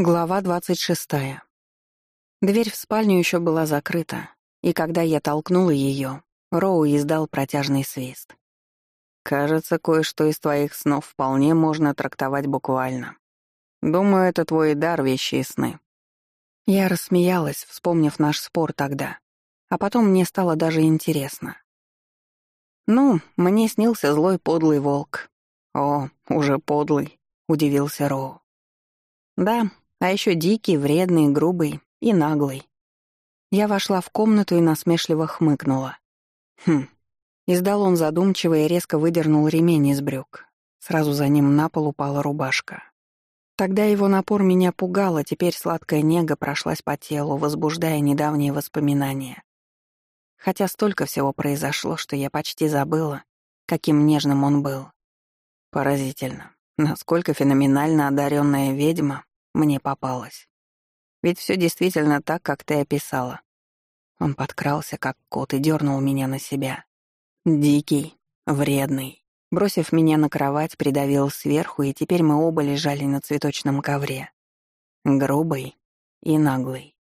Глава двадцать шестая. Дверь в спальню еще была закрыта, и когда я толкнула ее, Роу издал протяжный свист. «Кажется, кое-что из твоих снов вполне можно трактовать буквально. Думаю, это твой дар вещи и сны». Я рассмеялась, вспомнив наш спор тогда, а потом мне стало даже интересно. «Ну, мне снился злой подлый волк». «О, уже подлый», — удивился Роу. «Да, а еще дикий, вредный, грубый и наглый. Я вошла в комнату и насмешливо хмыкнула. Хм. Издал он задумчиво и резко выдернул ремень из брюк. Сразу за ним на пол упала рубашка. Тогда его напор меня пугал, а теперь сладкая нега прошлась по телу, возбуждая недавние воспоминания. Хотя столько всего произошло, что я почти забыла, каким нежным он был. Поразительно, насколько феноменально одаренная ведьма мне попалось. Ведь все действительно так, как ты описала. Он подкрался, как кот, и дернул меня на себя. Дикий, вредный. Бросив меня на кровать, придавил сверху, и теперь мы оба лежали на цветочном ковре. Грубый и наглый.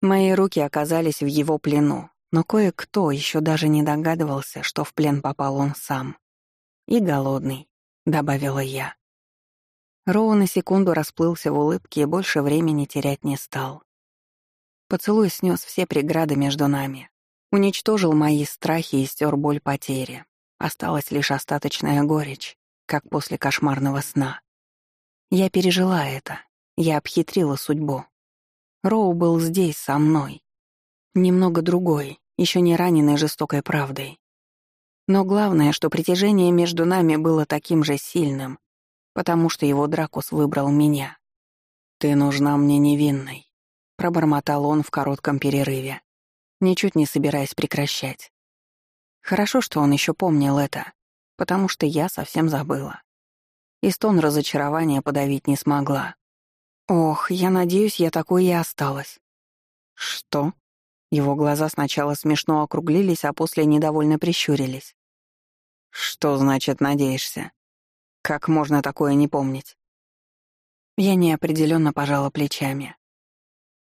Мои руки оказались в его плену, но кое-кто еще даже не догадывался, что в плен попал он сам. И голодный, добавила я. Роу на секунду расплылся в улыбке и больше времени терять не стал. Поцелуй снес все преграды между нами, уничтожил мои страхи и стер боль потери. Осталась лишь остаточная горечь, как после кошмарного сна. Я пережила это, я обхитрила судьбу. Роу был здесь, со мной. Немного другой, еще не раненый жестокой правдой. Но главное, что притяжение между нами было таким же сильным, потому что его Дракус выбрал меня. «Ты нужна мне невинной», — пробормотал он в коротком перерыве, ничуть не собираясь прекращать. Хорошо, что он еще помнил это, потому что я совсем забыла. И стон разочарования подавить не смогла. Ох, я надеюсь, я такой и осталась. Что? Его глаза сначала смешно округлились, а после недовольно прищурились. Что значит «надеешься»? Как можно такое не помнить? Я неопределенно пожала плечами.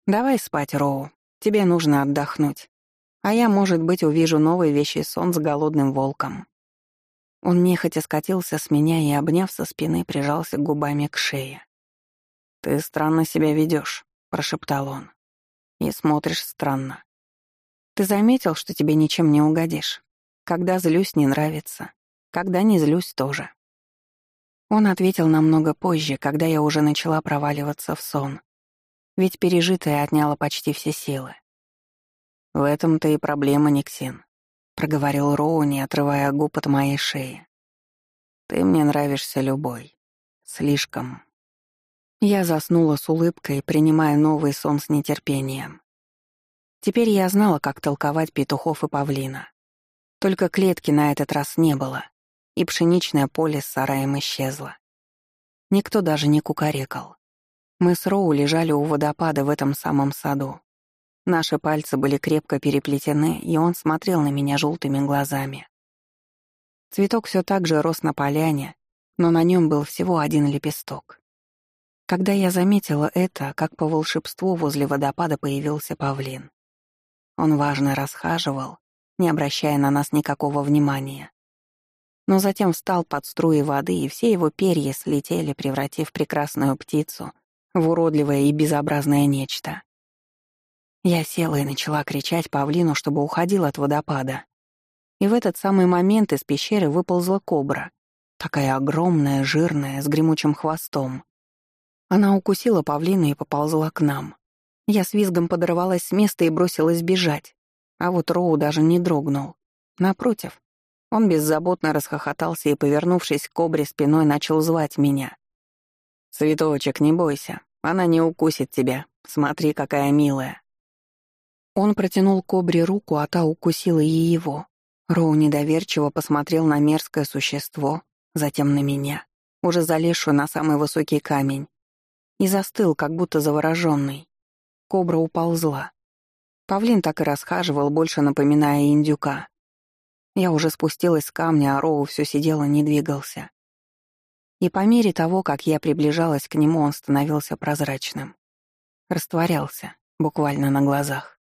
«Давай спать, Роу. Тебе нужно отдохнуть. А я, может быть, увижу новый вещий сон с голодным волком». Он нехотя скатился с меня и, обняв со спины, прижался губами к шее. «Ты странно себя ведешь, прошептал он. «И смотришь странно. Ты заметил, что тебе ничем не угодишь? Когда злюсь, не нравится. Когда не злюсь, тоже. Он ответил намного позже, когда я уже начала проваливаться в сон. Ведь пережитое отняло почти все силы. «В этом-то и проблема, Никсин», — проговорил Роу, не отрывая губ от моей шеи. «Ты мне нравишься любой. Слишком». Я заснула с улыбкой, принимая новый сон с нетерпением. Теперь я знала, как толковать петухов и павлина. Только клетки на этот раз не было и пшеничное поле с сараем исчезло. Никто даже не кукарекал. Мы с Роу лежали у водопада в этом самом саду. Наши пальцы были крепко переплетены, и он смотрел на меня желтыми глазами. Цветок все так же рос на поляне, но на нем был всего один лепесток. Когда я заметила это, как по волшебству возле водопада появился павлин. Он важно расхаживал, не обращая на нас никакого внимания но затем встал под струи воды, и все его перья слетели, превратив прекрасную птицу в уродливое и безобразное нечто. Я села и начала кричать павлину, чтобы уходил от водопада. И в этот самый момент из пещеры выползла кобра, такая огромная, жирная, с гремучим хвостом. Она укусила павлина и поползла к нам. Я с визгом подорвалась с места и бросилась бежать. А вот Роу даже не дрогнул. Напротив, он беззаботно расхохотался и, повернувшись к кобре спиной, начал звать меня. «Цветочек, не бойся, она не укусит тебя. Смотри, какая милая». Он протянул кобре руку, а та укусила и его. Роу недоверчиво посмотрел на мерзкое существо, затем на меня, уже залезшую на самый высокий камень, и застыл, как будто завороженный. Кобра уползла. Павлин так и расхаживал, больше напоминая индюка. Я уже спустилась с камня, а Роу все сидел и не двигался. И по мере того, как я приближалась к нему, он становился прозрачным. Растворялся, буквально на глазах.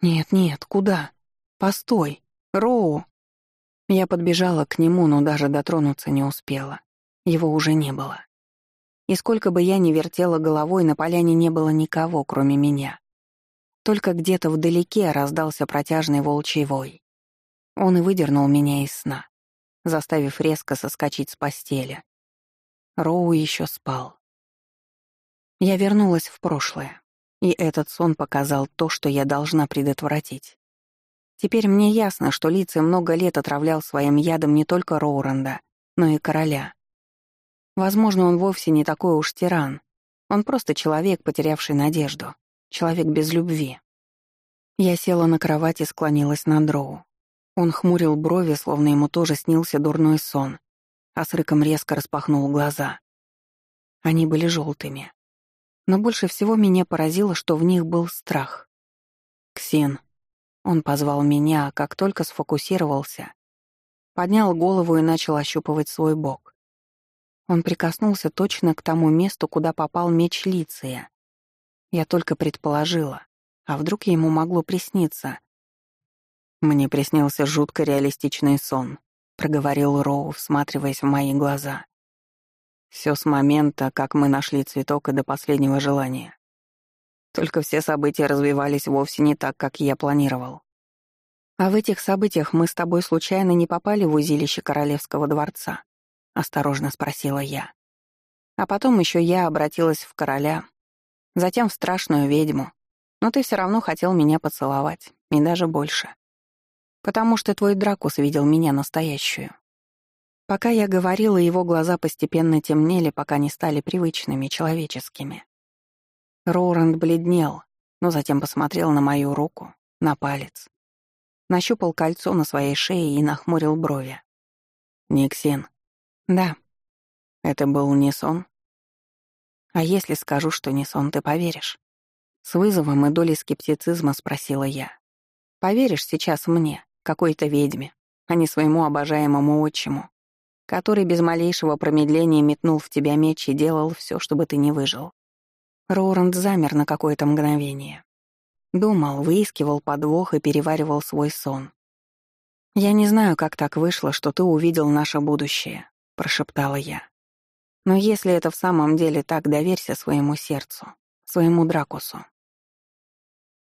«Нет, нет, куда? Постой! Роу!» Я подбежала к нему, но даже дотронуться не успела. Его уже не было. И сколько бы я ни вертела головой, на поляне не было никого, кроме меня. Только где-то вдалеке раздался протяжный волчий вой. Он и выдернул меня из сна, заставив резко соскочить с постели. Роу еще спал. Я вернулась в прошлое, и этот сон показал то, что я должна предотвратить. Теперь мне ясно, что Лицей много лет отравлял своим ядом не только Роуренда, но и короля. Возможно, он вовсе не такой уж тиран. Он просто человек, потерявший надежду. Человек без любви. Я села на кровать и склонилась над Дроу. Он хмурил брови, словно ему тоже снился дурной сон, а с рыком резко распахнул глаза. Они были желтыми. Но больше всего меня поразило, что в них был страх. «Ксен», он позвал меня, а как только сфокусировался, поднял голову и начал ощупывать свой бок. Он прикоснулся точно к тому месту, куда попал меч Лиция. Я только предположила, а вдруг ему могло присниться. «Мне приснился жутко реалистичный сон», — проговорил Роу, всматриваясь в мои глаза. Все с момента, как мы нашли цветок и до последнего желания. Только все события развивались вовсе не так, как я планировал. А в этих событиях мы с тобой случайно не попали в узилище Королевского дворца? Осторожно спросила я. А потом еще я обратилась в короля, затем в страшную ведьму. Но ты все равно хотел меня поцеловать, и даже больше. Потому что твой Дракус видел меня настоящую. Пока я говорила, его глаза постепенно темнели, пока не стали привычными, человеческими. Роуранд бледнел, но затем посмотрел на мою руку, на палец. Нащупал кольцо на своей шее и нахмурил брови. «Никсин». «Да». «Это был не сон?» «А если скажу, что не сон, ты поверишь?» С вызовом и долей скептицизма спросила я. «Поверишь сейчас мне, какой-то ведьме, а не своему обожаемому отчиму, который без малейшего промедления метнул в тебя меч и делал все, чтобы ты не выжил?» Роуранд замер на какое-то мгновение. Думал, выискивал подвох и переваривал свой сон. «Я не знаю, как так вышло, что ты увидел наше будущее», — прошептала я. «Но если это в самом деле так, доверься своему сердцу, своему Дракусу».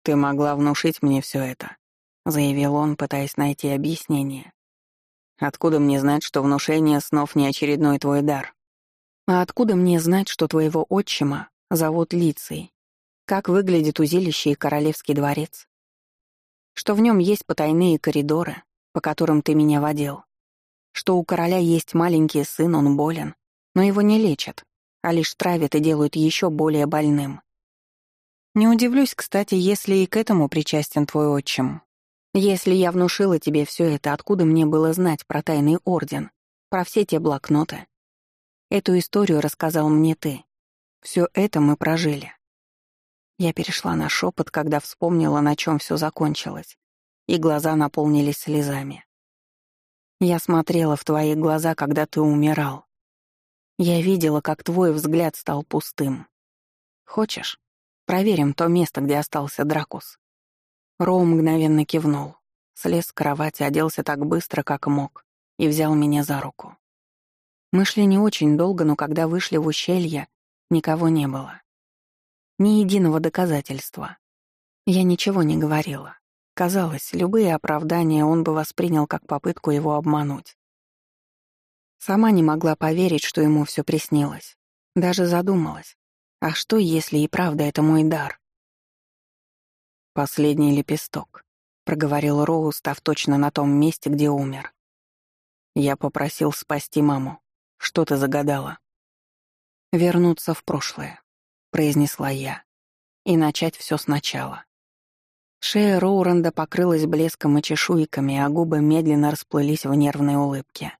«Ты могла внушить мне все это», — заявил он, пытаясь найти объяснение. «Откуда мне знать, что внушение снов не очередной твой дар?» «А откуда мне знать, что твоего отчима зовут Лицей. Как выглядит узилище и королевский дворец? Что в нем есть потайные коридоры, по которым ты меня водил? Что у короля есть маленький сын, он болен, но его не лечат, а лишь травят и делают еще более больным? Не удивлюсь, кстати, если и к этому причастен твой отчим. Если я внушила тебе все это, откуда мне было знать про тайный орден, про все те блокноты? Эту историю рассказал мне ты, все это мы прожили. Я перешла на шепот, когда вспомнила, на чем все закончилось, и глаза наполнились слезами. Я смотрела в твои глаза, когда ты умирал. Я видела, как твой взгляд стал пустым. Хочешь, проверим то место, где остался Дракус? Роу мгновенно кивнул, слез с кровати, оделся так быстро, как мог, и взял меня за руку. Мы шли не очень долго, но когда вышли в ущелье, Никого не было. Ни единого доказательства. Я ничего не говорила. Казалось, любые оправдания он бы воспринял как попытку его обмануть. Сама не могла поверить, что ему все приснилось. Даже задумалась. А что, если и правда это мой дар? «Последний лепесток», — проговорил Роу, став точно на том месте, где умер. «Я попросил спасти маму. Что ты загадала?» «Вернуться в прошлое», — произнесла я, — «и начать все сначала». Шея Роуренда покрылась блеском и чешуйками, а губы медленно расплылись в нервной улыбке.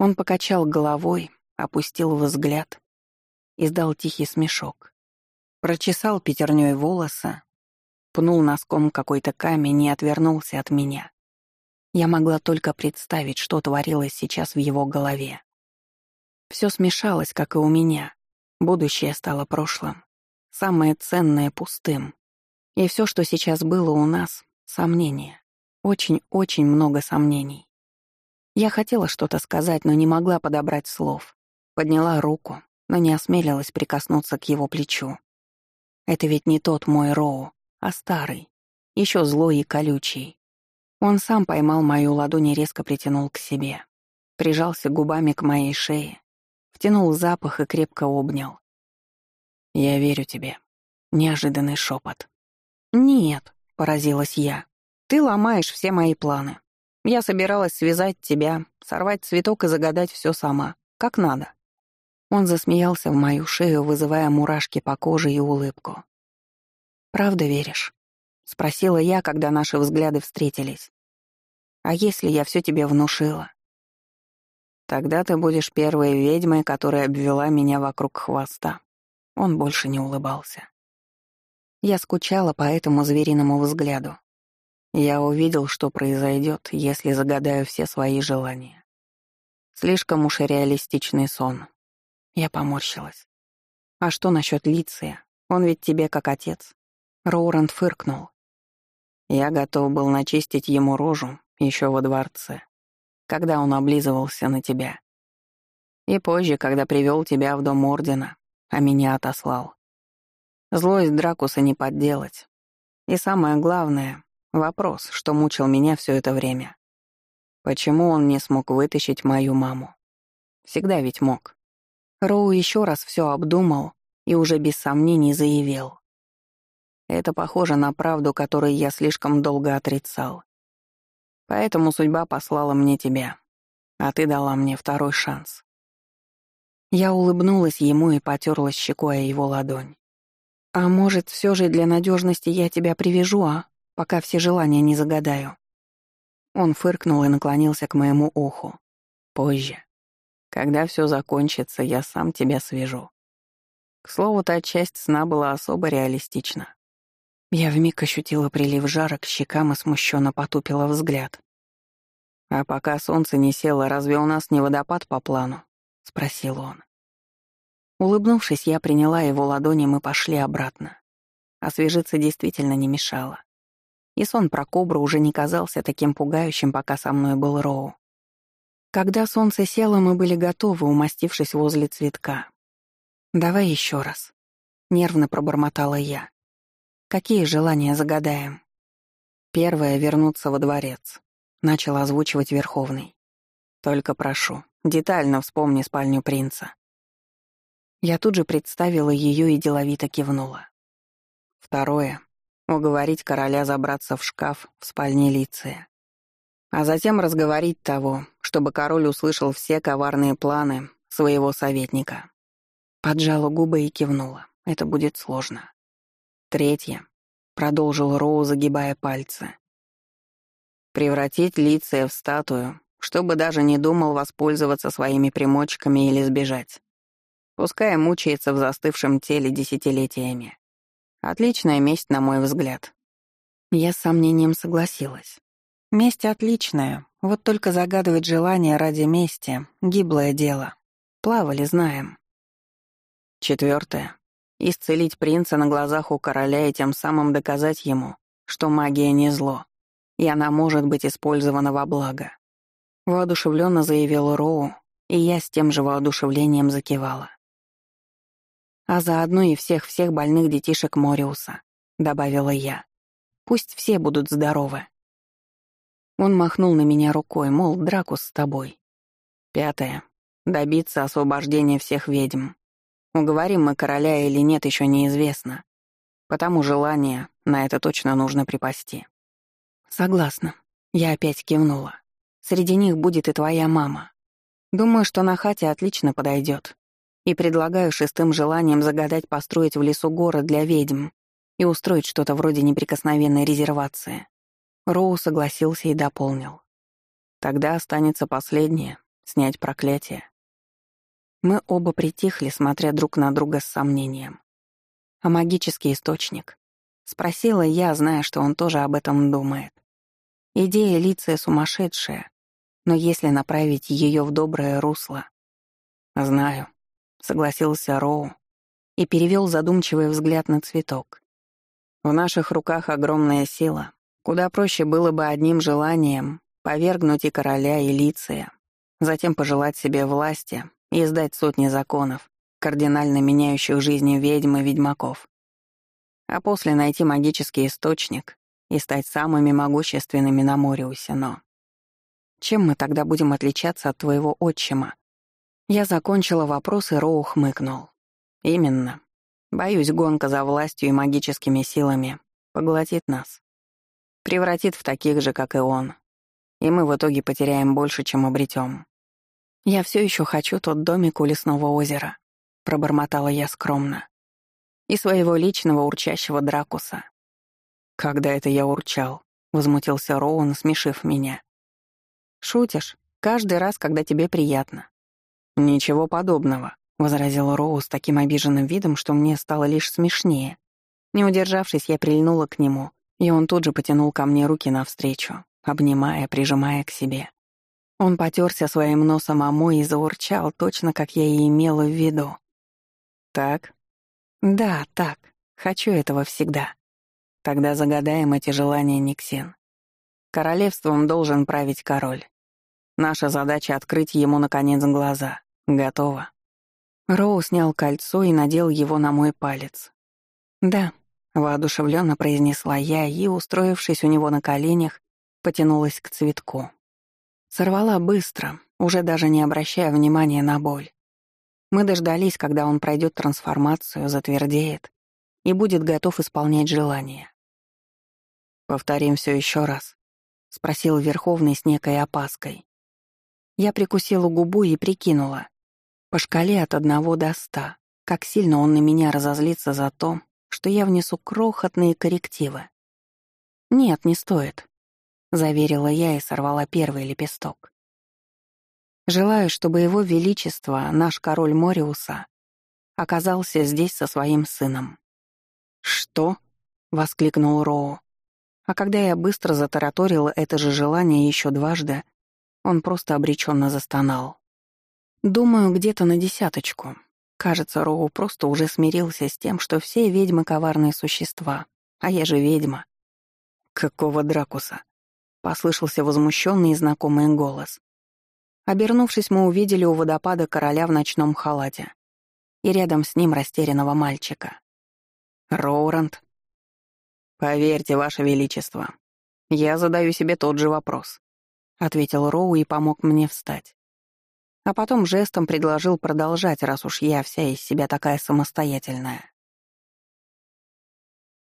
Он покачал головой, опустил взгляд, издал тихий смешок. Прочесал пятерней волосы, пнул носком какой-то камень и отвернулся от меня. Я могла только представить, что творилось сейчас в его голове. Все смешалось, как и у меня. Будущее стало прошлым. Самое ценное — пустым. И все, что сейчас было у нас — сомнения. Очень-очень много сомнений. Я хотела что-то сказать, но не могла подобрать слов. Подняла руку, но не осмелилась прикоснуться к его плечу. Это ведь не тот мой Роу, а старый, еще злой и колючий. Он сам поймал мою ладонь и резко притянул к себе. Прижался губами к моей шее, втянул запах и крепко обнял. «Я верю тебе». Неожиданный шепот. «Нет», — поразилась я. «Ты ломаешь все мои планы. Я собиралась связать тебя, сорвать цветок и загадать все сама, как надо». Он засмеялся в мою шею, вызывая мурашки по коже и улыбку. «Правда веришь?» — спросила я, когда наши взгляды встретились. «А если я все тебе внушила?» «Тогда ты будешь первой ведьмой, которая обвела меня вокруг хвоста». Он больше не улыбался. Я скучала по этому звериному взгляду. Я увидел, что произойдет, если загадаю все свои желания. Слишком уж реалистичный сон. Я поморщилась. «А что насчет Лиция? Он ведь тебе как отец». Роуранд фыркнул. Я готов был начистить ему рожу еще во дворце, когда он облизывался на тебя. И позже, когда привел тебя в дом Ордена, а меня отослал. Злость Дракуса не подделать. И самое главное — вопрос, что мучил меня все это время. Почему он не смог вытащить мою маму? Всегда ведь мог. Роу еще раз все обдумал и уже без сомнений заявил. Это похоже на правду, которую я слишком долго отрицал. Поэтому судьба послала мне тебя, а ты дала мне второй шанс. Я улыбнулась ему и потерлась щекой о его ладонь. «А может, все же для надежности я тебя привяжу, а? Пока все желания не загадаю». Он фыркнул и наклонился к моему уху. «Позже. Когда все закончится, я сам тебя свяжу». К слову, та часть сна была особо реалистична. Я вмиг ощутила прилив жара к щекам и смущенно потупила взгляд. «А пока солнце не село, разве у нас не водопад по плану?» — спросил он. Улыбнувшись, я приняла его ладони, мы пошли обратно. Освежиться действительно не мешало. И сон про кобру уже не казался таким пугающим, пока со мной был Роу. Когда солнце село, мы были готовы, умастившись возле цветка. «Давай еще раз», — нервно пробормотала я. Какие желания загадаем? Первое — вернуться во дворец. Начал озвучивать Верховный. Только прошу, детально вспомни спальню принца. Я тут же представила ее и деловито кивнула. Второе — уговорить короля забраться в шкаф в спальне Лиция. А затем разговорить того, чтобы король услышал все коварные планы своего советника. Поджала губы и кивнула. Это будет сложно. Третье. Продолжил Роу, загибая пальцы. Превратить Лиция в статую, чтобы даже не думал воспользоваться своими примочками или сбежать. Пускай мучается в застывшем теле десятилетиями. Отличная месть, на мой взгляд. Я с сомнением согласилась. Месть отличная, вот только загадывать желание ради мести — гиблое дело. Плавали, знаем. Четвертое. Исцелить принца на глазах у короля и тем самым доказать ему, что магия не зло, и она может быть использована во благо. Воодушевленно заявил Роу, и я с тем же воодушевлением закивала. А заодно и всех-всех больных детишек Мориуса, добавила я. Пусть все будут здоровы. Он махнул на меня рукой, мол, Дракус с тобой. Пятое. Добиться освобождения всех ведьм. Уговорим мы короля или нет, еще неизвестно. Потому желание на это точно нужно припасти. Согласна. Я опять кивнула. Среди них будет и твоя мама. Думаю, что на хате отлично подойдет. И предлагаю шестым желанием загадать построить в лесу город для ведьм и устроить что-то вроде неприкосновенной резервации. Роу согласился и дополнил. Тогда останется последнее — снять проклятие. Мы оба притихли, смотря друг на друга с сомнением. «А магический источник?» — спросила я, зная, что он тоже об этом думает. Идея Лиция сумасшедшая, но если направить ее в доброе русло... «Знаю», — согласился Роу и перевел задумчивый взгляд на цветок. «В наших руках огромная сила. Куда проще было бы одним желанием повергнуть и короля, и лиция, затем пожелать себе власти и издать сотни законов, кардинально меняющих жизни ведьм и ведьмаков. А после найти магический источник и стать самыми могущественными на Мориусе, но... Чем мы тогда будем отличаться от твоего отчима? Я закончила вопрос, и Роу хмыкнул. Именно. Боюсь, гонка за властью и магическими силами поглотит нас. Превратит в таких же, как и он. И мы в итоге потеряем больше, чем обретем. Я все еще хочу тот домик у лесного озера, пробормотала я скромно. И своего личного урчащего дракуса. Когда это я урчал? Возмутился Роуэн, смешив меня. Шутишь? Каждый раз, когда тебе приятно. Ничего подобного, возразил Роу с таким обиженным видом, что мне стало лишь смешнее. Не удержавшись, я прильнула к нему, и он тут же потянул ко мне руки навстречу, обнимая, прижимая к себе. Он потерся своим носом о мой и заурчал, точно как я и имела в виду. «Так?» «Да, так. Хочу этого всегда. Тогда загадаем эти желания, Никсин. Королевством должен править король. Наша задача — открыть ему, наконец, глаза. Готово». Роу снял кольцо и надел его на мой палец. «Да», — воодушевленно произнесла я и, устроившись у него на коленях, потянулась к цветку. Сорвала быстро, уже даже не обращая внимания на боль. Мы дождались, когда он пройдет трансформацию, затвердеет и будет готов исполнять желания. «Повторим все еще раз», — спросил Верховный с некой опаской. Я прикусила губу и прикинула. По шкале от одного до ста, как сильно он на меня разозлится за то, что я внесу крохотные коррективы. «Нет, не стоит», — заверила я и сорвала первый лепесток. «Желаю, чтобы его величество, наш король Мориуса, оказался здесь со своим сыном». «Что?» — воскликнул Роу. А когда я быстро затараторила это же желание еще дважды, он просто обреченно застонал. Думаю, где-то на десяточку. Кажется, Роу просто уже смирился с тем, что все ведьмы — коварные существа, а я же ведьма. «Какого Дракуса?» — послышался возмущенный и знакомый голос. Обернувшись, мы увидели у водопада короля в ночном халате и рядом с ним растерянного мальчика. «Роурант?» «Поверьте, Ваше Величество, я задаю себе тот же вопрос. — ответил Роу и помог мне встать. А потом жестом предложил продолжать, раз уж я вся из себя такая самостоятельная.